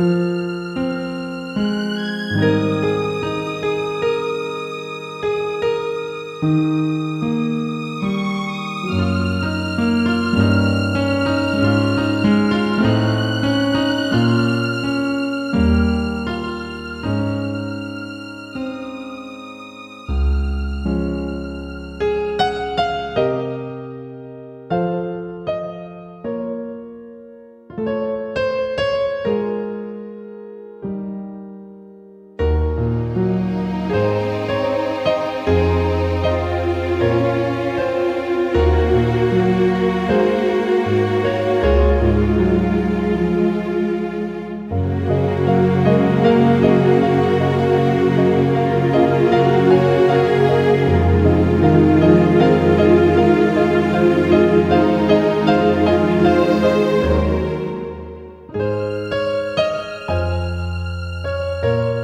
thank you Thank